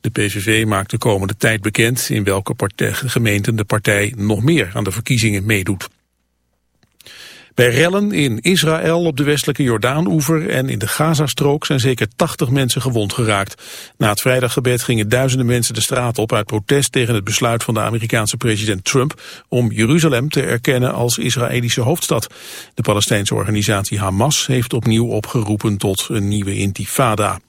De PVV maakt de komende tijd bekend in welke gemeenten de partij nog meer aan de verkiezingen meedoet. Bij rellen in Israël op de westelijke Jordaan-oever en in de Gazastrook zijn zeker 80 mensen gewond geraakt. Na het vrijdaggebed gingen duizenden mensen de straat op uit protest tegen het besluit van de Amerikaanse president Trump om Jeruzalem te erkennen als Israëlische hoofdstad. De Palestijnse organisatie Hamas heeft opnieuw opgeroepen tot een nieuwe intifada.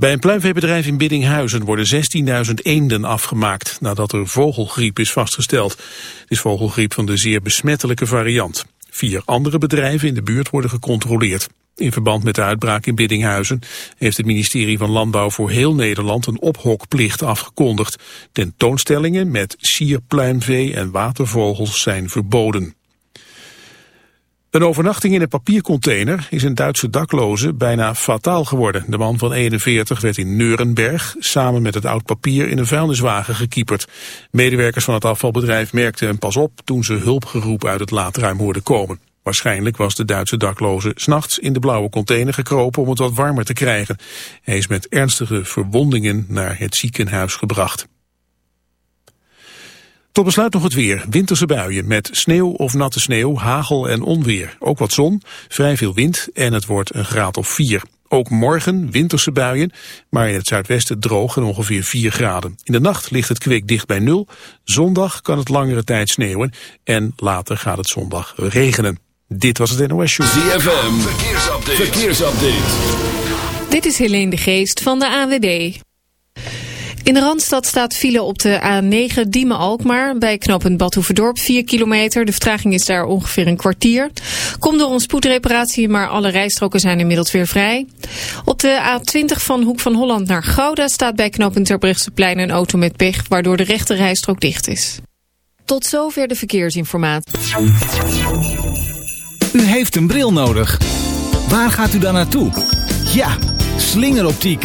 Bij een pluimveebedrijf in Biddinghuizen worden 16.000 eenden afgemaakt nadat er vogelgriep is vastgesteld. Het is vogelgriep van de zeer besmettelijke variant. Vier andere bedrijven in de buurt worden gecontroleerd. In verband met de uitbraak in Biddinghuizen heeft het ministerie van Landbouw voor heel Nederland een ophokplicht afgekondigd. Tentoonstellingen met sierpluimvee en watervogels zijn verboden. Een overnachting in een papiercontainer is een Duitse dakloze bijna fataal geworden. De man van 41 werd in Neurenberg samen met het oud papier in een vuilniswagen gekieperd. Medewerkers van het afvalbedrijf merkten hem pas op toen ze hulpgeroep uit het laadruim hoorden komen. Waarschijnlijk was de Duitse dakloze s'nachts in de blauwe container gekropen om het wat warmer te krijgen. Hij is met ernstige verwondingen naar het ziekenhuis gebracht. Tot besluit nog het weer. Winterse buien met sneeuw of natte sneeuw, hagel en onweer. Ook wat zon, vrij veel wind en het wordt een graad of 4. Ook morgen winterse buien, maar in het zuidwesten droog en ongeveer 4 graden. In de nacht ligt het kwik dicht bij nul. Zondag kan het langere tijd sneeuwen en later gaat het zondag regenen. Dit was het NOS Show. ZFM, verkeersupdate. verkeersupdate. Dit is Helene de Geest van de AWB. In de Randstad staat file op de A9 Diemen-Alkmaar. Bij knooppunt Badhoevedorp 4 kilometer. De vertraging is daar ongeveer een kwartier. Komt door een spoedreparatie, maar alle rijstroken zijn inmiddels weer vrij. Op de A20 van Hoek van Holland naar Gouda staat bij knooppunt Terbrechtseplein een auto met pech... waardoor de rechte rijstrook dicht is. Tot zover de verkeersinformatie. U heeft een bril nodig. Waar gaat u dan naartoe? Ja, slingeroptiek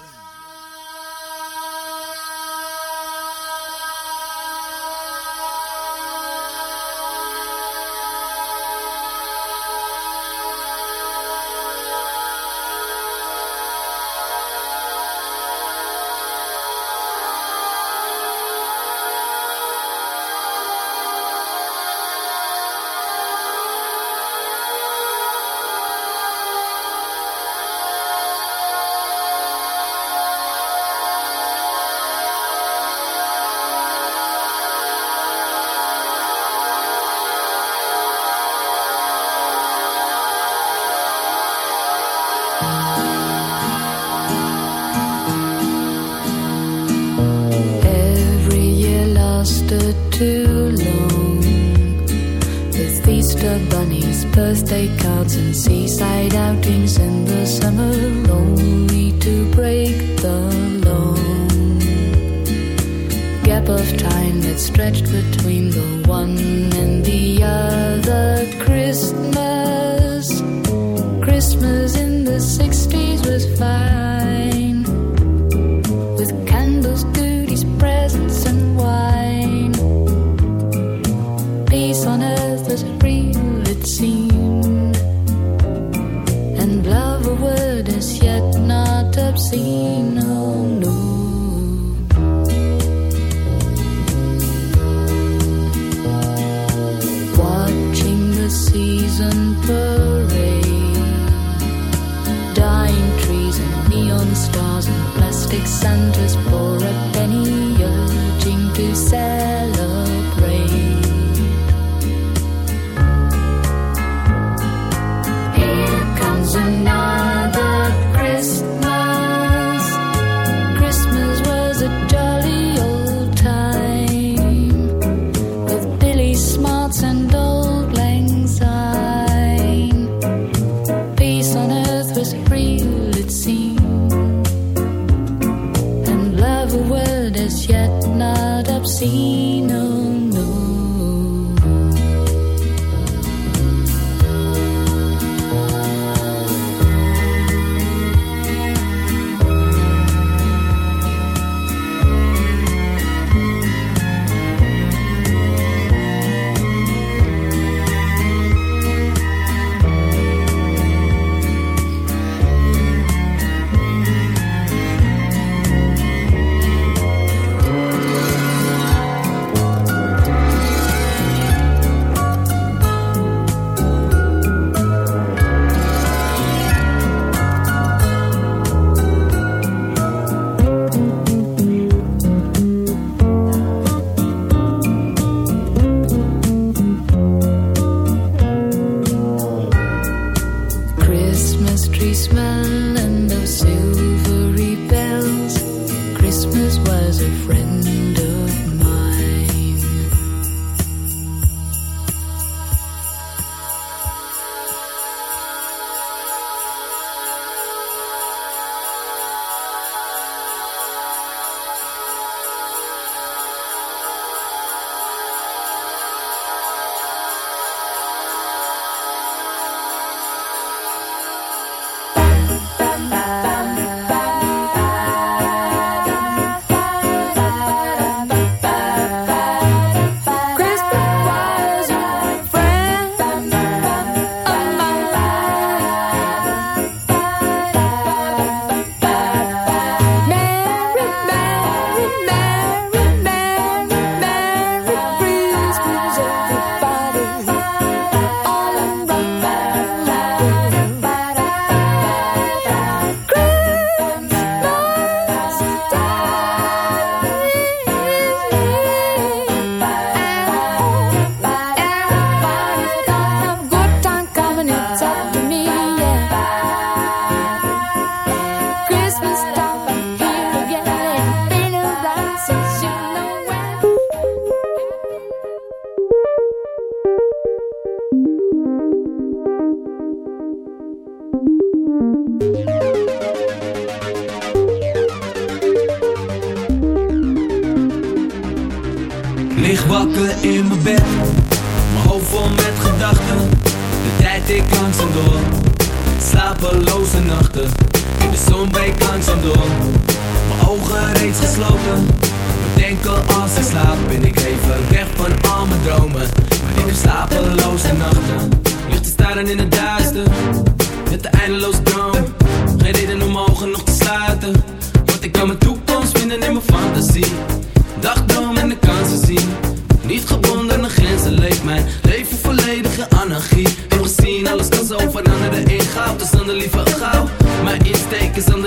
plastic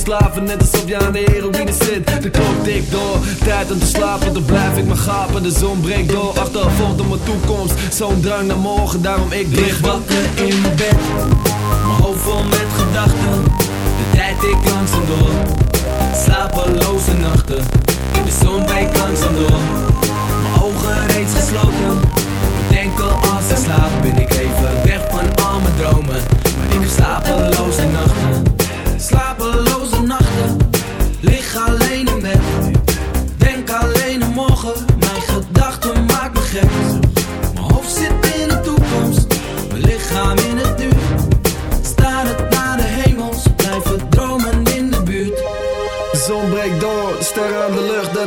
slaven, net alsof je aan de heroïne zit. De klok tikt door, tijd om te slapen, dan blijf ik maar gapen. De zon breekt door, achtervolgt op mijn toekomst. Zo'n drang naar morgen, daarom ik lig wakker in mijn bed. Mijn hoofd vol met gedachten, de tijd ik langzaam door. Slapeloze nachten, de zon breekt langzaam door. Mijn ogen reeds gesloten, denk al als ik slaap ben ik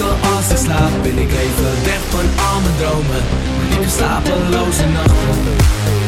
Als ik slaap, ben ik even weg van al mijn dromen. Heb slapeloze nachten.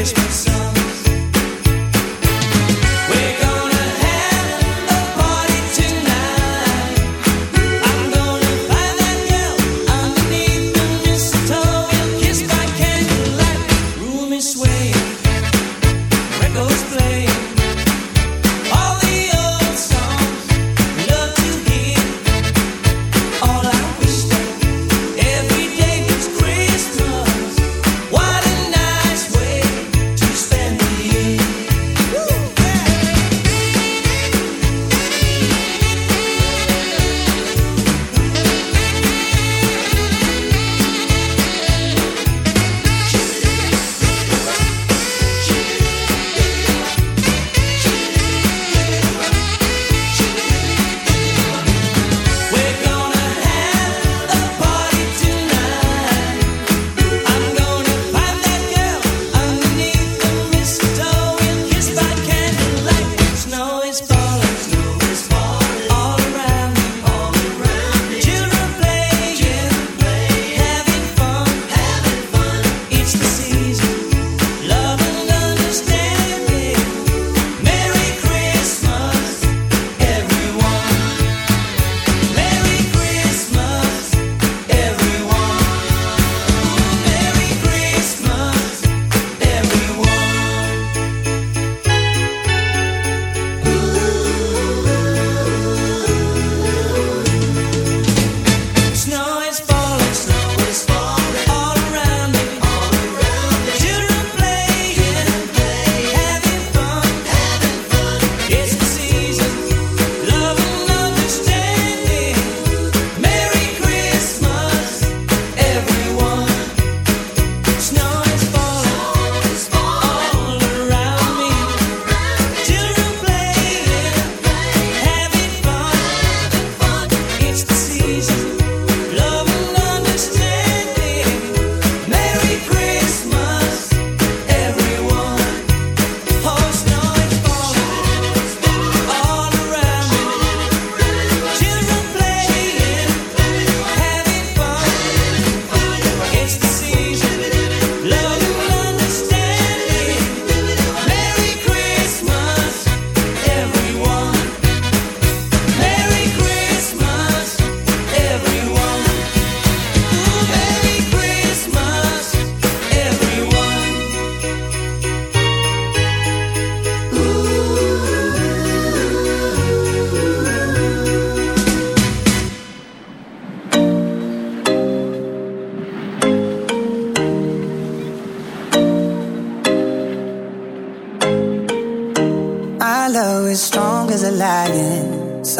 Christmas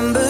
remember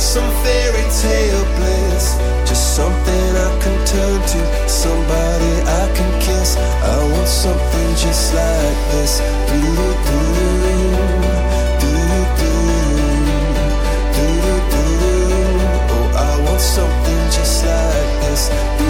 some fairy tale bliss, just something I can turn to, somebody I can kiss. I want something just like this. Doo-doo-doo. Oh, something just like this.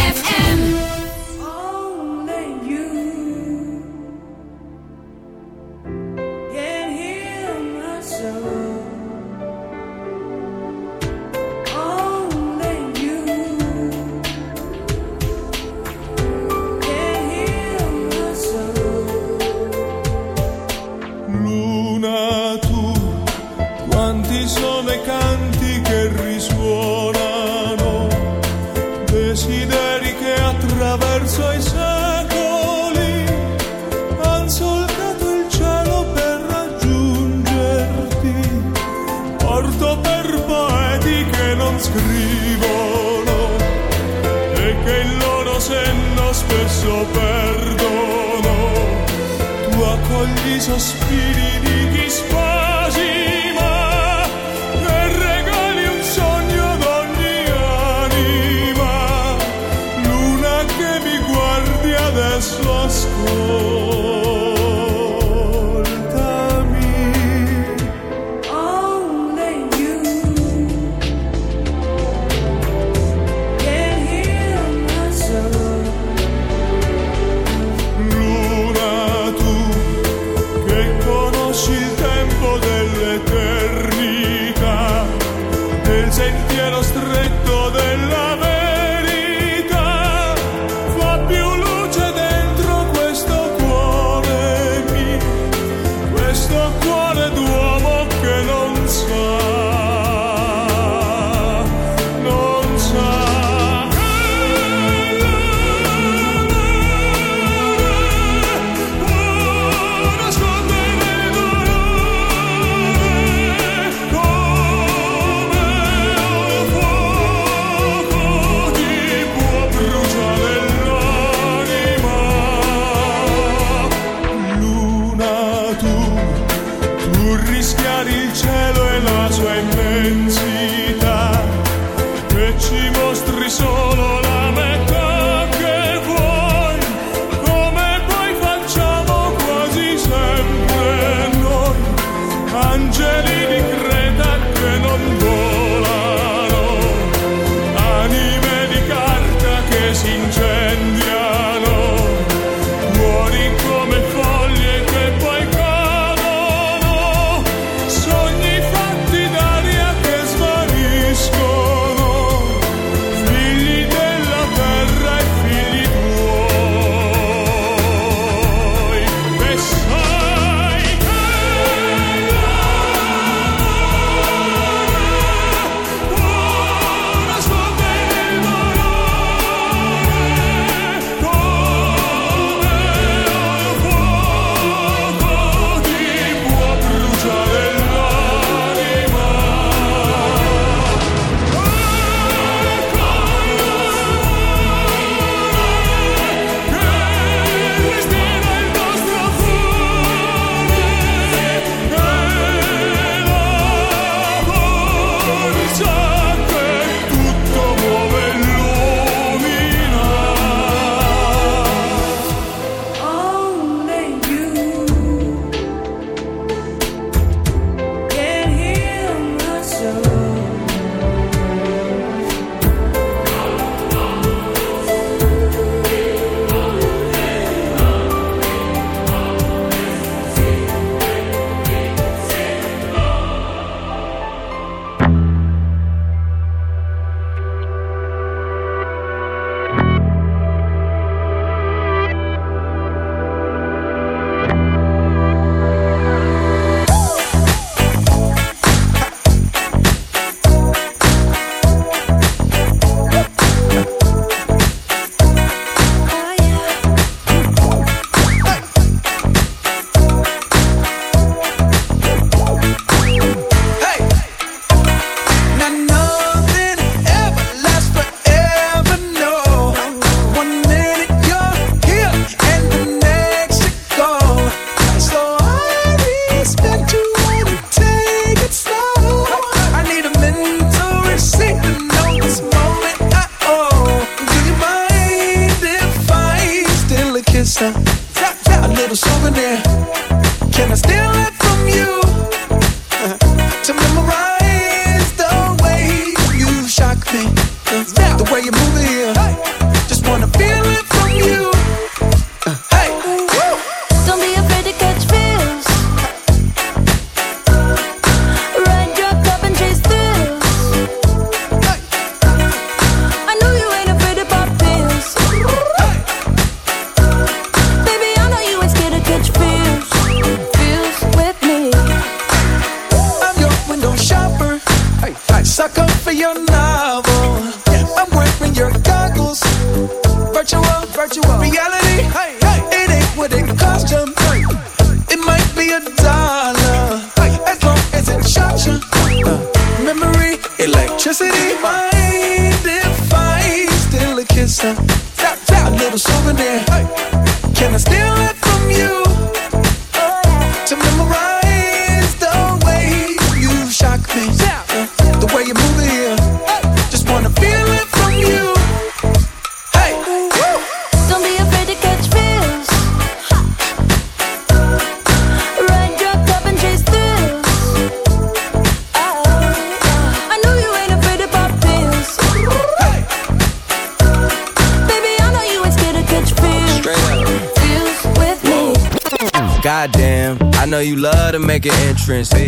voglio sospiri di chi spoglia entrance.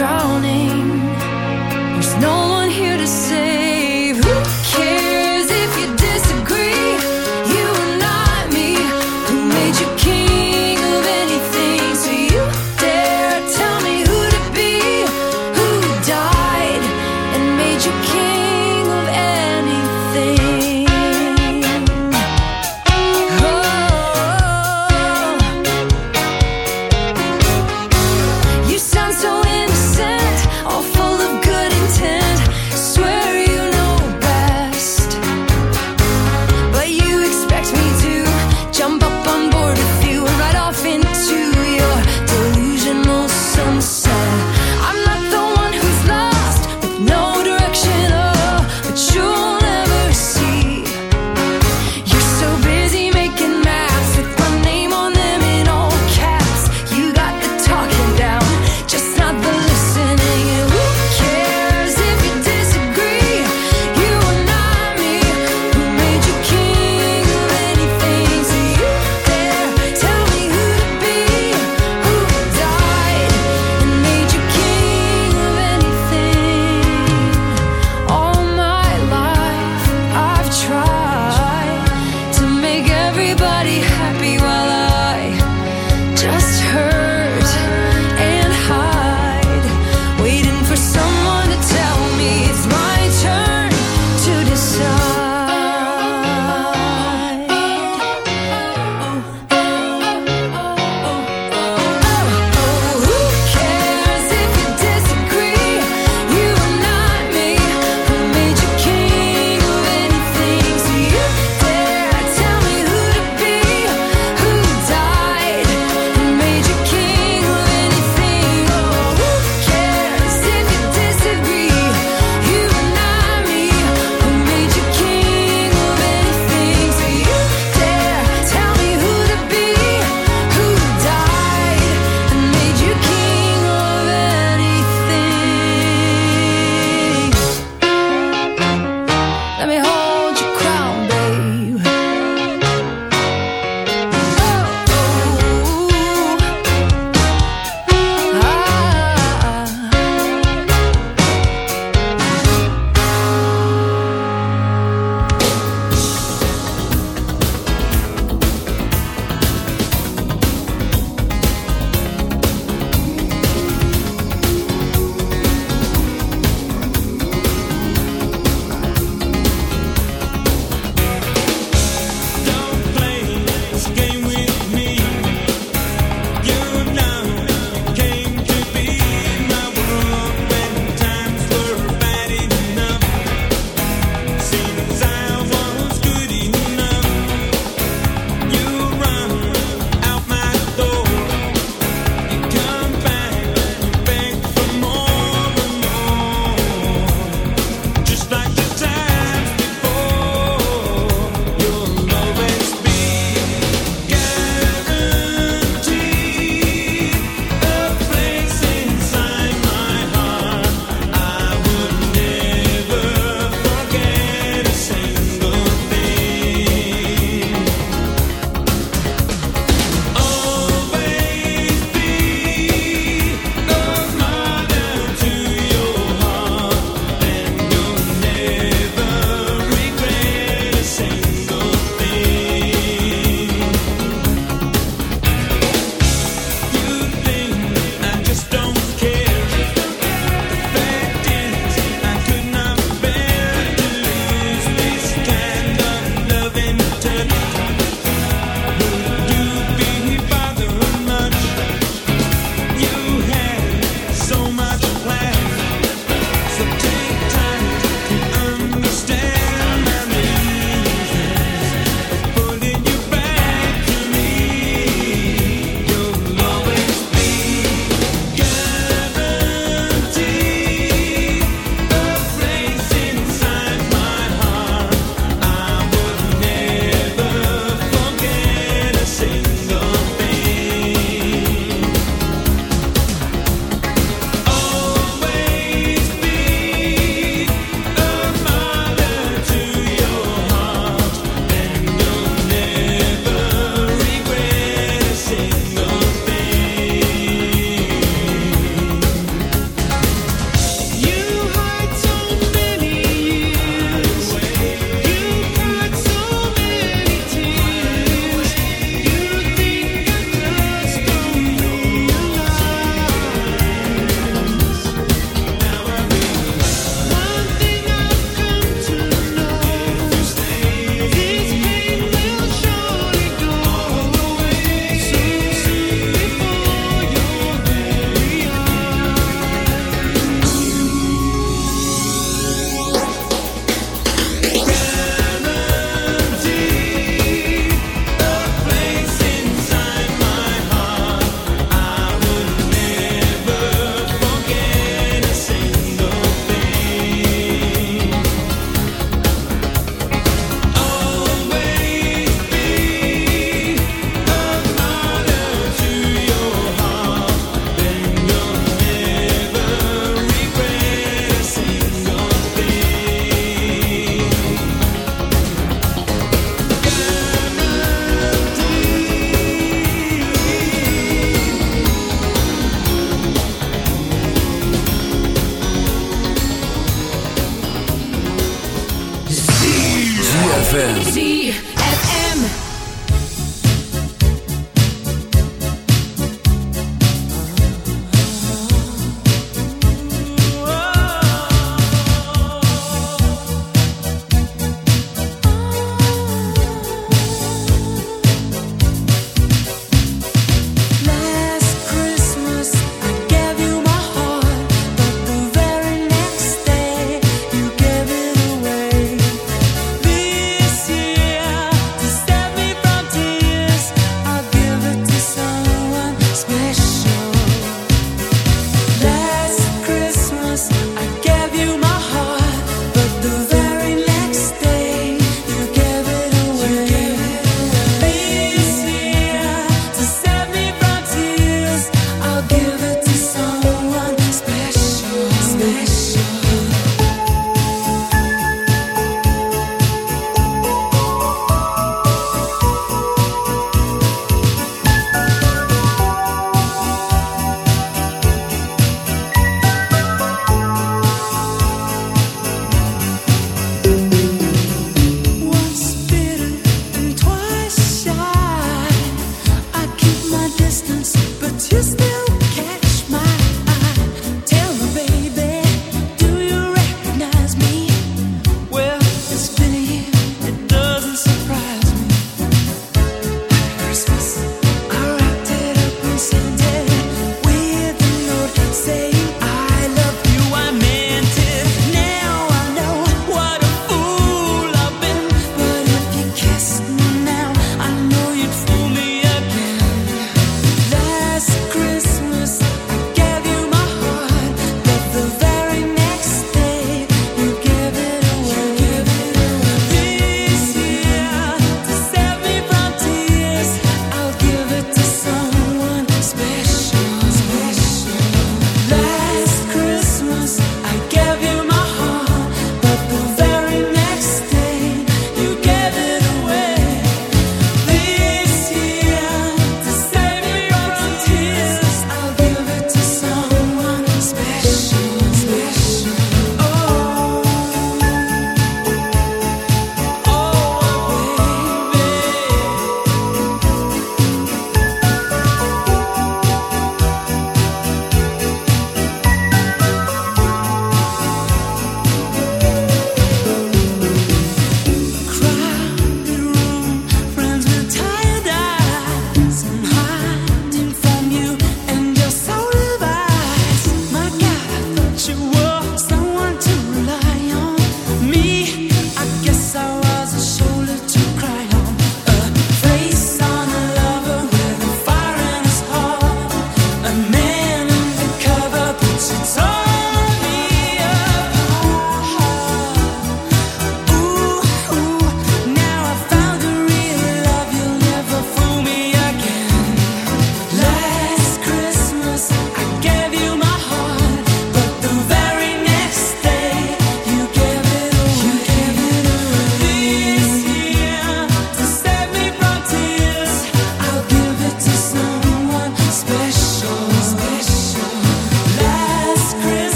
drowning.